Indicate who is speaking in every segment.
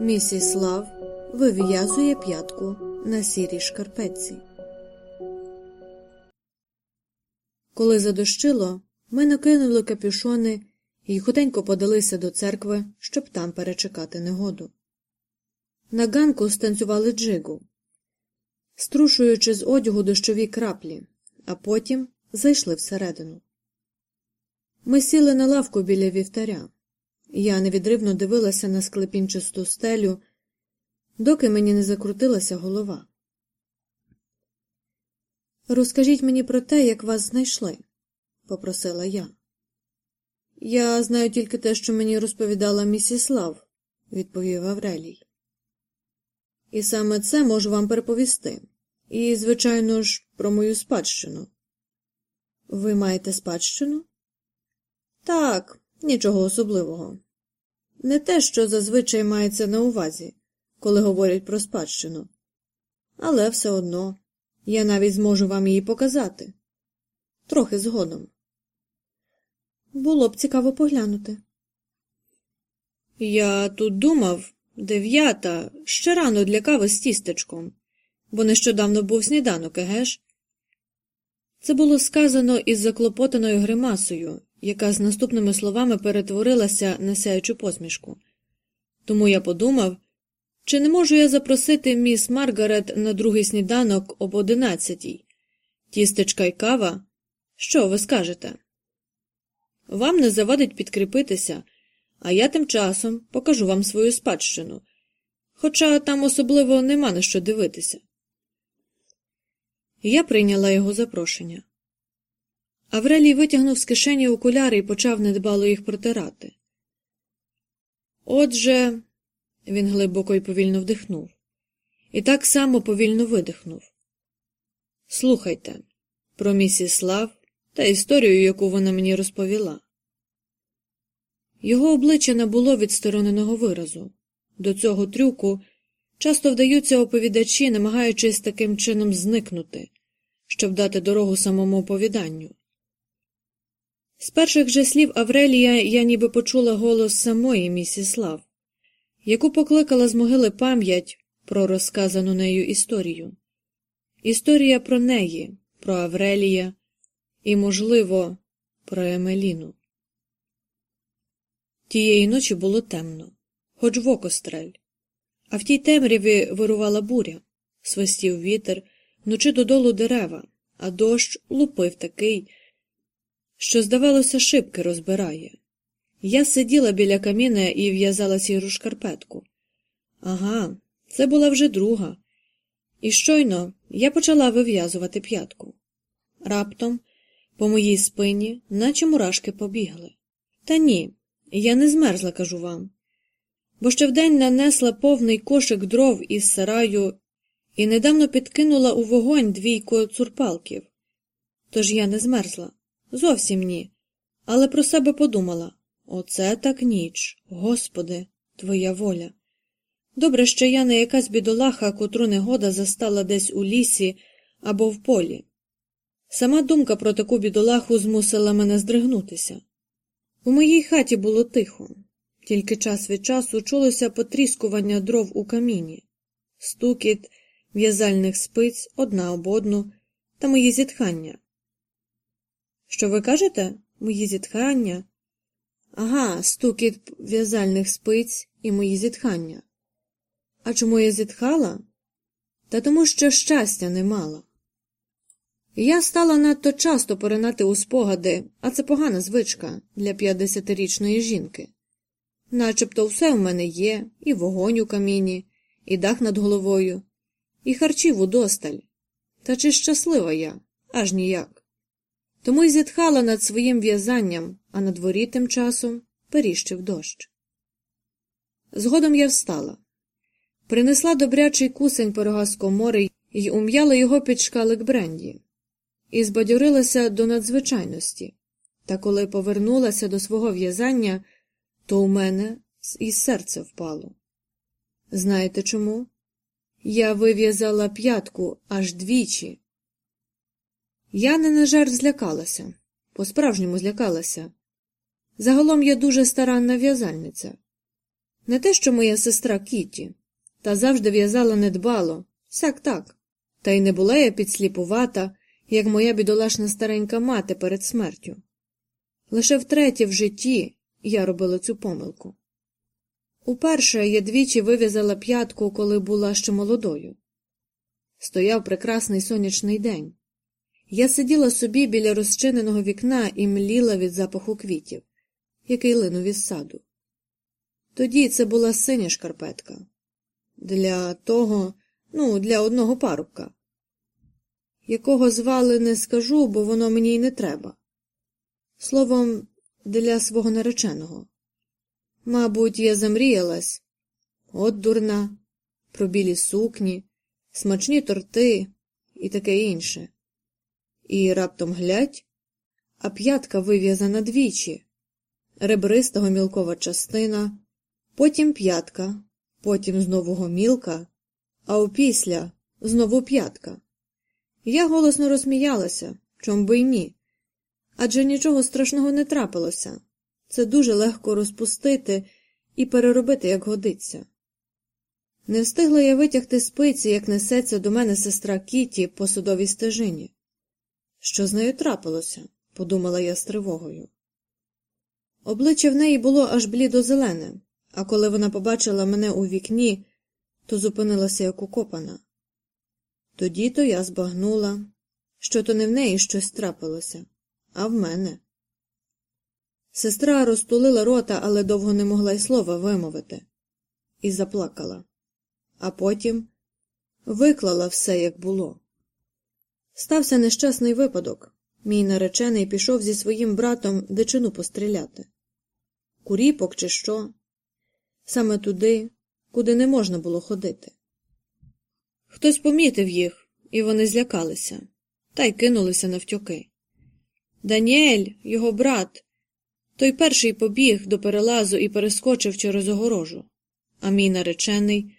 Speaker 1: Місіс Лав вив'язує п'ятку на сірій шкарпетці. Коли задощило, ми накинули капюшони і хутенько подалися до церкви, щоб там перечекати негоду. На ганку станцювали джигу, струшуючи з одягу дощові краплі, а потім зайшли всередину. Ми сіли на лавку біля вівтаря. Я невідривно дивилася на склепінчасту стелю, доки мені не закрутилася голова. Розкажіть мені про те, як вас знайшли, попросила я. Я знаю тільки те, що мені розповідала місіс Лав, відповів Аврелій. І саме це можу вам переповісти. І, звичайно ж, про мою спадщину. Ви маєте спадщину? Так, нічого особливого. Не те, що зазвичай мається на увазі, коли говорять про спадщину. Але все одно я навіть зможу вам її показати. Трохи згодом. Було б цікаво поглянути. Я тут думав дев'ята, ще рано для кави з тістечком, бо нещодавно був сніданок, егеш? Це було сказано із заклопотаною гримасою, яка з наступними словами перетворилася на сяючу посмішку. Тому я подумав, чи не можу я запросити міс Маргарет на другий сніданок об одинадцятій? Тістечка й кава? Що ви скажете? Вам не завадить підкріпитися, а я тим часом покажу вам свою спадщину, хоча там особливо нема на що дивитися. Я прийняла його запрошення. Аврелій витягнув з кишені окуляри і почав недбало їх протирати. Отже, він глибоко і повільно вдихнув, і так само повільно видихнув. Слухайте про місіс Лав та історію, яку вона мені розповіла. Його обличчя набуло відстороненого виразу. До цього трюку часто вдаються оповідачі, намагаючись таким чином зникнути, щоб дати дорогу самому оповіданню. З перших же слів Аврелія я ніби почула голос самої місіс Лав, яку покликала з могили пам'ять про розказану нею історію. Історія про неї, про Аврелія і, можливо, про Емеліну. Тієї ночі було темно, хоч в око стрель, а в тій темряві вирувала буря, свистів вітер, вночі додолу дерева, а дощ лупив такий що, здавалося, шибки розбирає. Я сиділа біля каміна і в'язала сіру шкарпетку. Ага, це була вже друга. І щойно я почала вив'язувати п'ятку. Раптом, по моїй спині, наче мурашки побігли. Та ні, я не змерзла, кажу вам. Бо ще вдень нанесла повний кошик дров із сараю і недавно підкинула у вогонь двійко цурпалків. Тож я не змерзла. Зовсім ні. Але про себе подумала оце так ніч, Господи, твоя воля. Добре, що я не якась бідолаха, котру негода застала десь у лісі або в полі. Сама думка про таку бідолаху змусила мене здригнутися. У моїй хаті було тихо, тільки час від часу чулося потріскування дров у каміні, стукіт в'язальних спиць одна об одну та мої зітхання. Що ви кажете? Мої зітхання? Ага, стукіт в'язальних спиць і мої зітхання. А чому я зітхала? Та тому, що щастя не мала. Я стала надто часто поринати у спогади, а це погана звичка для п'ятдесятирічної жінки. Начебто все в мене є, і вогонь у каміні, і дах над головою, і харчів удосталь. Та чи щаслива я? Аж ніяк тому й зітхала над своїм в'язанням, а на дворі тим часом періщив дощ. Згодом я встала, принесла добрячий кусень пирога з комори й ум'яла його під шкалик бренді, і збадьорилася до надзвичайності. Та коли повернулася до свого в'язання, то у мене із серце впало. Знаєте чому? Я вив'язала п'ятку аж двічі. Я не на жарт злякалася, по справжньому злякалася. Загалом я дуже старанна в'язальниця. Не те, що моя сестра Кіті, та завжди в'язала недбало, сяк так. Та й не була я підсліпувата, як моя бідолашна старенька мати перед смертю. Лише втретє в житті я робила цю помилку. Уперше я двічі вив'язала п'ятку, коли була ще молодою. Стояв прекрасний сонячний день. Я сиділа собі біля розчиненого вікна і мліла від запаху квітів, який линув із саду. Тоді це була синя шкарпетка. Для того, ну, для одного парубка. Якого звали не скажу, бо воно мені й не треба. Словом, для свого нареченого. Мабуть, я замріялась. От дурна, про білі сукні, смачні торти і таке інше. І раптом глядь, а п'ятка вив'язана двічі, ребриста гомілкова частина, потім п'ятка, потім знову гомілка, а опісля знову п'ятка. Я голосно розсміялася, чом би й ні. Адже нічого страшного не трапилося. Це дуже легко розпустити і переробити, як годиться. Не встигла я витягти спиці, як несеться до мене сестра Кіті по судовій стежині. Що з нею трапилося? подумала я з тривогою. Обличчя в неї було аж блідо-зелене, а коли вона побачила мене у вікні, то зупинилася як укопана. Тоді то я збагнула, що то не в неї щось трапилося, а в мене. Сестра розтулила рота, але довго не могла й слова вимовити, і заплакала, а потім виклала все, як було. Стався нещасний випадок. Мій наречений пішов зі своїм братом дичину постріляти. Куріпок, чи що? Саме туди, куди не можна було ходити. Хтось помітив їх, і вони злякалися, та й кинулися навтьоки. Даніель, його брат, той перший побіг до перелазу і перескочив через огорожу, а мій наречений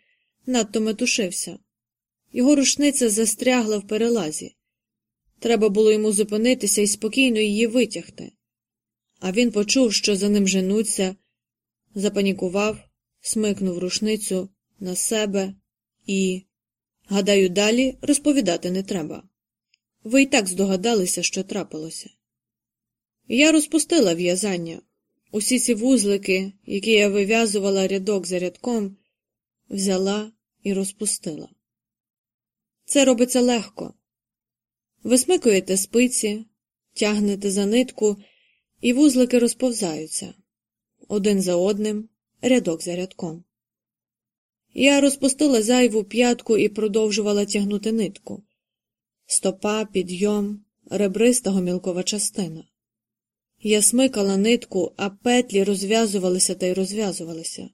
Speaker 1: надто метушився. Його рушниця застрягла в перелазі. Треба було йому зупинитися і спокійно її витягти. А він почув, що за ним женуться, запанікував, смикнув рушницю на себе і. Гадаю, далі розповідати не треба. Ви й так здогадалися, що трапилося. Я розпустила в'язання. Усі ці вузлики, які я вив'язувала рядок за рядком, взяла і розпустила. Це робиться легко. Висмикуєте спиці, тягнете за нитку, і вузлики розповзаються один за одним, рядок за рядком. Я розпустила зайву п'ятку і продовжувала тягнути нитку. Стопа, підйом, ребриста гомілкова частина. Я смикала нитку, а петлі розв'язувалися та й розв'язувалися.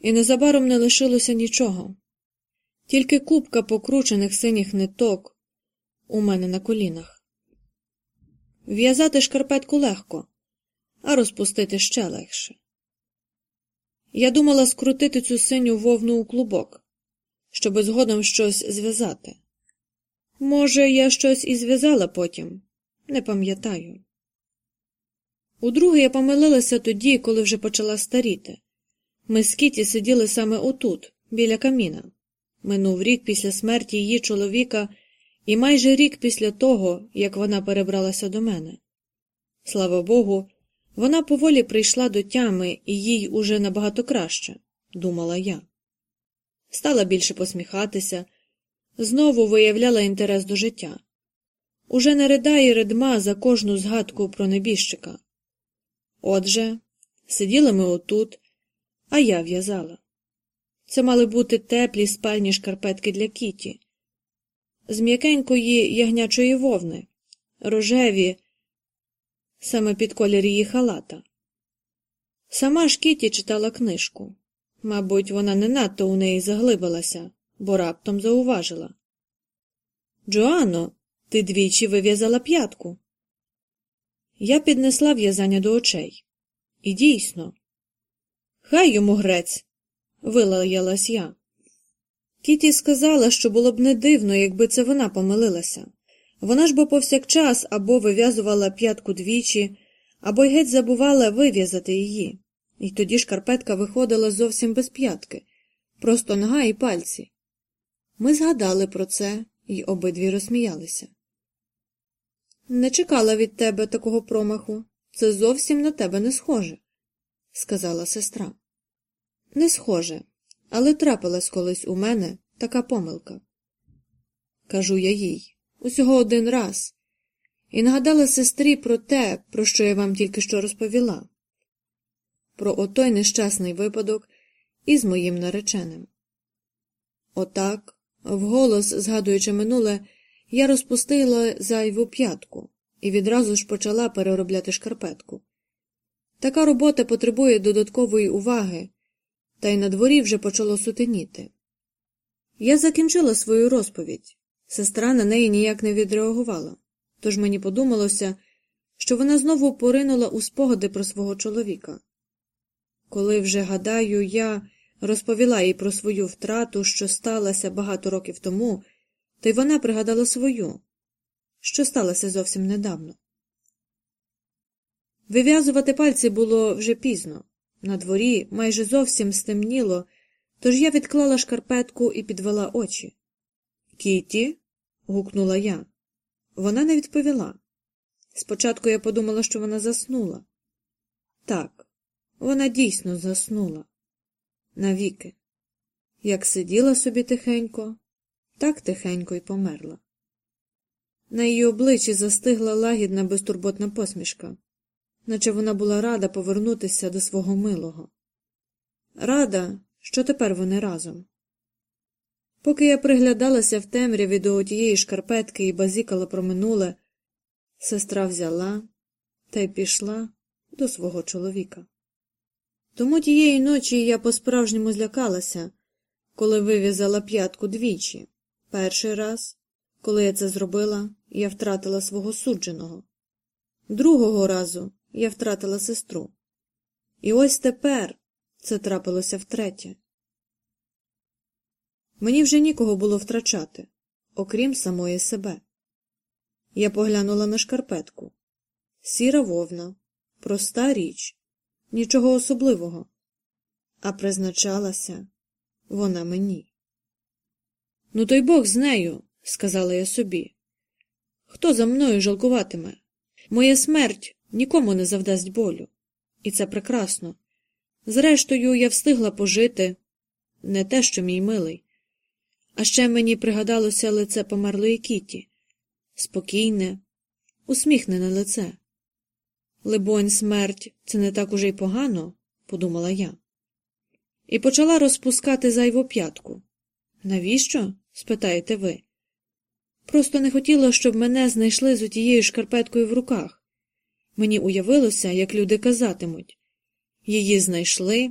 Speaker 1: І незабаром не лишилося нічого, тільки купка покручених синіх ниток у мене на колінах. В'язати шкарпетку легко, а розпустити ще легше. Я думала скрутити цю синю вовну у клубок, щоби згодом щось зв'язати. Може, я щось і зв'язала потім, не пам'ятаю. Удруге я помилилася тоді, коли вже почала старіти. Ми з Кіті сиділи саме отут, біля каміна. Минув рік після смерті її чоловіка і майже рік після того, як вона перебралася до мене. Слава Богу, вона поволі прийшла до тями, і їй уже набагато краще, думала я. Стала більше посміхатися, знову виявляла інтерес до життя. Уже не ридає ридма за кожну згадку про небіжчика. Отже, сиділи ми отут, а я в'язала. Це мали бути теплі спальні шкарпетки для кіті, з м'якенької ягнячої вовни, рожеві, саме під колір її халата. Сама ж Кіті читала книжку. Мабуть, вона не надто у неї заглибилася, бо раптом зауважила. Джоанно, ти двічі вив'язала п'ятку. Я піднесла в'язання до очей. І дійсно. Хай йому грець, вилаялась я. Кіті сказала, що було б не дивно, якби це вона помилилася, Вона ж бо повсякчас або вив'язувала п'ятку двічі, або й геть забувала вив'язати її, і тоді шкарпетка виходила зовсім без п'ятки, просто нога і пальці. Ми згадали про це і обидві розсміялися. Не чекала від тебе такого промаху. Це зовсім на тебе не схоже, сказала сестра. Не схоже, але трапилась колись у мене така помилка. Кажу я їй усього один раз, і нагадала сестрі про те, про що я вам тільки що розповіла, про отой нещасний випадок із моїм нареченим. Отак, вголос, згадуючи минуле, я розпустила зайву п'ятку і відразу ж почала переробляти шкарпетку. Така робота потребує додаткової уваги, та й на дворі вже почало сутеніти. Я закінчила свою розповідь. Сестра на неї ніяк не відреагувала, тож мені подумалося, що вона знову поринула у спогади про свого чоловіка. Коли вже, гадаю, я розповіла їй про свою втрату, що сталася багато років тому, то й вона пригадала свою, що сталося зовсім недавно. Вив'язувати пальці було вже пізно. На дворі майже зовсім стемніло, тож я відклала шкарпетку і підвела очі. Кіті. гукнула я. Вона не відповіла. Спочатку я подумала, що вона заснула. Так, вона дійсно заснула. Навіки. Як сиділа собі тихенько, так тихенько й померла. На її обличчі застигла лагідна безтурботна посмішка, наче вона була рада повернутися до свого милого. Рада, що тепер вони разом. Поки я приглядалася в темряві до тієї шкарпетки і базікала про минуле, сестра взяла та й пішла до свого чоловіка. Тому тієї ночі я по-справжньому злякалася, коли вив'язала п'ятку двічі. Перший раз, коли я це зробила, я втратила свого судженого. Другого разу я втратила сестру. І ось тепер це трапилося втретє. Мені вже нікого було втрачати, окрім самої себе. Я поглянула на шкарпетку. Сіра вовна, проста річ, нічого особливого, а призначалася вона мені. Ну, то Бог з нею, сказала я собі. Хто за мною жалкуватиме? Моя смерть нікому не завдасть болю, і це прекрасно. Зрештою, я встигла пожити не те, що мій милий. А ще мені пригадалося лице померлої Кіті спокійне, усміхнене лице. Либонь, смерть це не так уже й погано, подумала я. І почала розпускати зайву п'ятку. Навіщо? Спитаєте ви. Просто не хотіла, щоб мене знайшли з отією шкарпеткою в руках. Мені уявилося, як люди казатимуть її знайшли,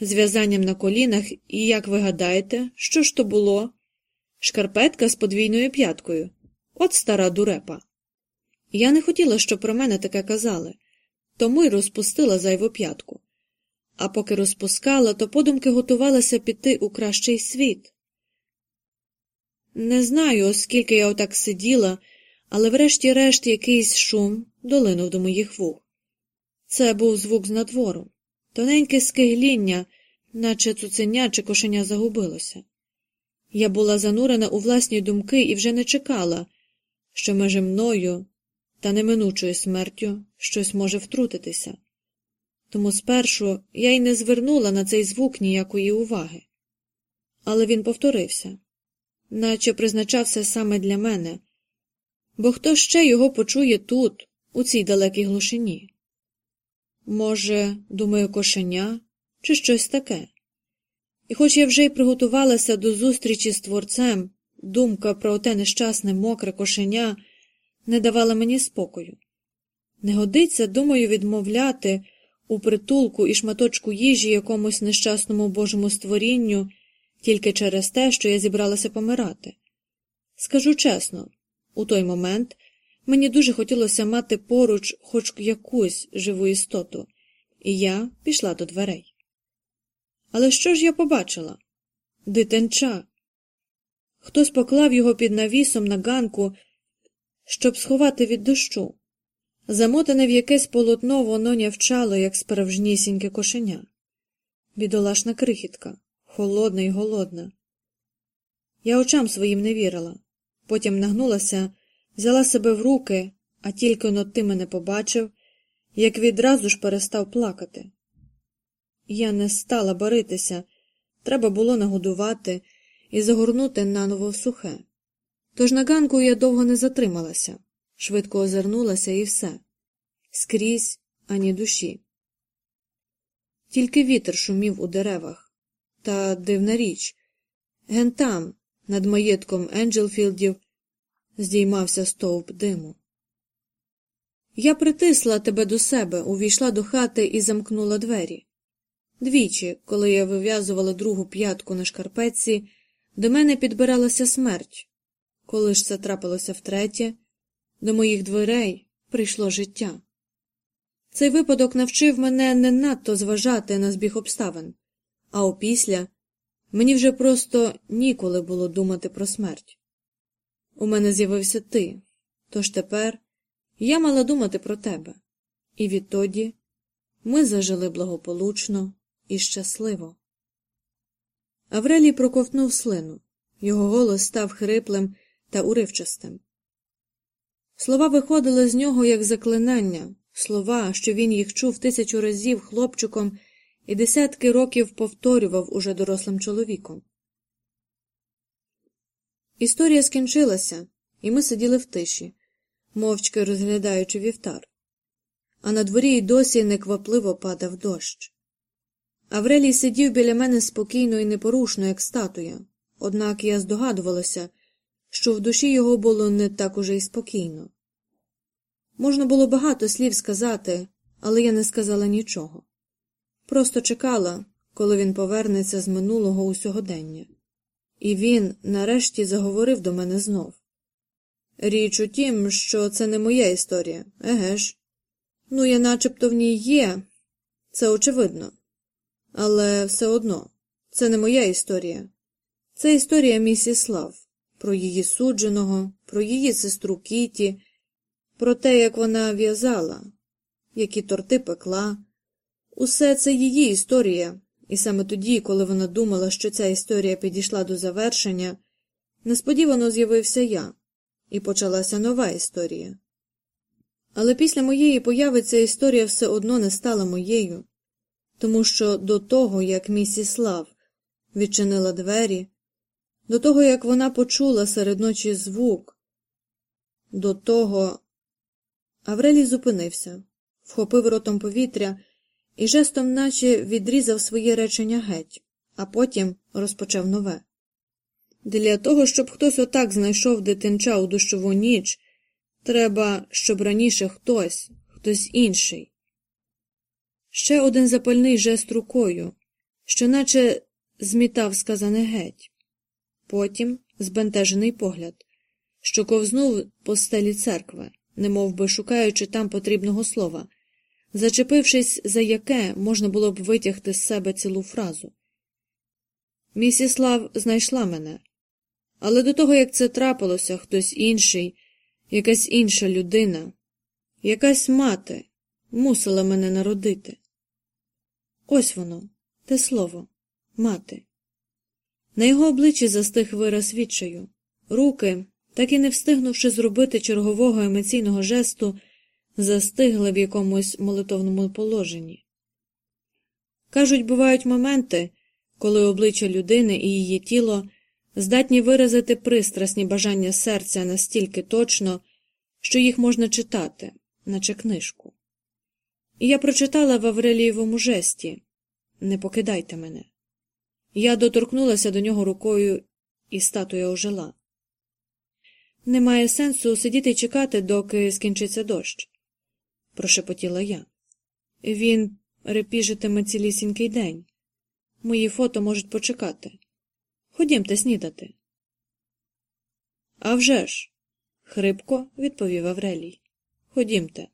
Speaker 1: з в'язанням на колінах, і, як ви гадаєте, що ж то було? Шкарпетка з подвійною п'яткою. От стара дурепа. Я не хотіла, щоб про мене таке казали, тому й розпустила зайву п'ятку. А поки розпускала, то подумки готувалася піти у кращий світ. Не знаю, оскільки я отак сиділа, але врешті-решт якийсь шум долинув до моїх вух. Це був звук з надвору, тоненьке скигління, наче цуценя чи кошеня загубилося. Я була занурена у власні думки і вже не чекала, що межі мною та неминучою смертю щось може втрутитися. Тому спершу я й не звернула на цей звук ніякої уваги. Але він повторився наче призначався саме для мене, бо хто ще його почує тут, у цій далекій глушині? Може, думаю, кошеня чи щось таке. І хоч я вже й приготувалася до зустрічі з творцем, думка про те нещасне мокре кошеня не давала мені спокою. Не годиться, думаю, відмовляти у притулку і шматочку їжі якомусь нещасному божому створінню тільки через те, що я зібралася помирати. Скажу чесно, у той момент мені дуже хотілося мати поруч хоч якусь живу істоту, і я пішла до дверей. Але що ж я побачила? Дитинча. Хтось поклав його під навісом на ганку щоб сховати від дощу. Замотане в якесь полотно воно нявчало, як справжнісіньке кошеня. Бідолашна крихітка, холодна й голодна. Я очам своїм не вірила. Потім нагнулася, взяла себе в руки, а тільки но ти мене побачив, як відразу ж перестав плакати. Я не стала баритися, треба було нагодувати і загорнути наново в сухе. Тож на ганку я довго не затрималася, швидко озирнулася і все скрізь ані душі. Тільки вітер шумів у деревах. Та дивна річ ген там, над маєтком Енджелфілдів, здіймався стовп диму. Я притисла тебе до себе, увійшла до хати і замкнула двері. Двічі, коли я вив'язувала другу п'ятку на шкарпетці, до мене підбиралася смерть. Коли ж це трапилося втретє, до моїх дверей прийшло життя. Цей випадок навчив мене не надто зважати на збіг обставин, а опісля мені вже просто ніколи було думати про смерть. У мене з'явився ти, тож тепер я мала думати про тебе, і відтоді ми зажили благополучно і щасливо. Аврелій проковтнув слину, його голос став хриплим та уривчастим. Слова виходили з нього як заклинання, слова, що він їх чув тисячу разів хлопчиком і десятки років повторював уже дорослим чоловіком. Історія скінчилася, і ми сиділи в тиші, мовчки розглядаючи вівтар, а на дворі й досі неквапливо падав дощ. Аврелій сидів біля мене спокійно і непорушно, як статуя, однак я здогадувалася, що в душі його було не так уже й спокійно. Можна було багато слів сказати, але я не сказала нічого. Просто чекала, коли він повернеться з минулого у сьогодення. І він нарешті заговорив до мене знов. Річ у тім, що це не моя історія, еге ж. Ну, я начебто в ній є, це очевидно. Але все одно, це не моя історія. Це історія місіс Лав, про її судженого, про її сестру Кіті про те, як вона в'язала, які торти пекла. Усе це її історія, і саме тоді, коли вона думала, що ця історія підійшла до завершення, несподівано з'явився я, і почалася нова історія. Але після моєї появи ця історія все одно не стала моєю, тому що до того, як місіс Лав відчинила двері, до того, як вона почула серед ночі звук, до того, Аврелій зупинився, вхопив ротом повітря і жестом наче відрізав своє речення геть, а потім розпочав нове. Для того, щоб хтось отак знайшов дитинча у дощову ніч, треба, щоб раніше хтось, хтось інший. Ще один запальний жест рукою, що наче змітав сказане геть, потім збентежений погляд, що ковзнув по стелі церкви немов би шукаючи там потрібного слова, зачепившись за яке можна було б витягти з себе цілу фразу. Місіслав знайшла мене, але до того, як це трапилося, хтось інший, якась інша людина, якась мати мусила мене народити. Ось воно, те слово, мати. На його обличчі застиг вираз відчаю, руки, так і не встигнувши зробити чергового емоційного жесту, застигли в якомусь молитовному положенні. Кажуть, бувають моменти, коли обличчя людини і її тіло здатні виразити пристрасні бажання серця настільки точно, що їх можна читати, наче книжку. І я прочитала в Аврелієвому жесті Не покидайте мене. Я доторкнулася до нього рукою, і статуя ожила. Немає сенсу сидіти і чекати, доки скінчиться дощ, прошепотіла я. Він репіжитиме цілісінький день. Мої фото можуть почекати. Ходімте снідати. «А вже ж!» – хрипко відповів Аврелій. Ходімте.